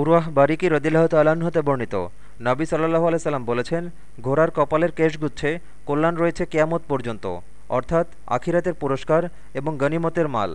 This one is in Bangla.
উরওয়াহ বারিকি রদিল্লাহ তাল্লাহ্ন হতে বর্ণিত। নাবি সাল্লাহ আলাইসাল্লাম বলেছেন, ঘোড়ার কপালের কেশগুচ্ছে কল্যাণ রয়েছে কেয়ামত পর্যন্ত। অর্থাৎ আখিরাতের পুরস্কার এবং গনিমতের মাল।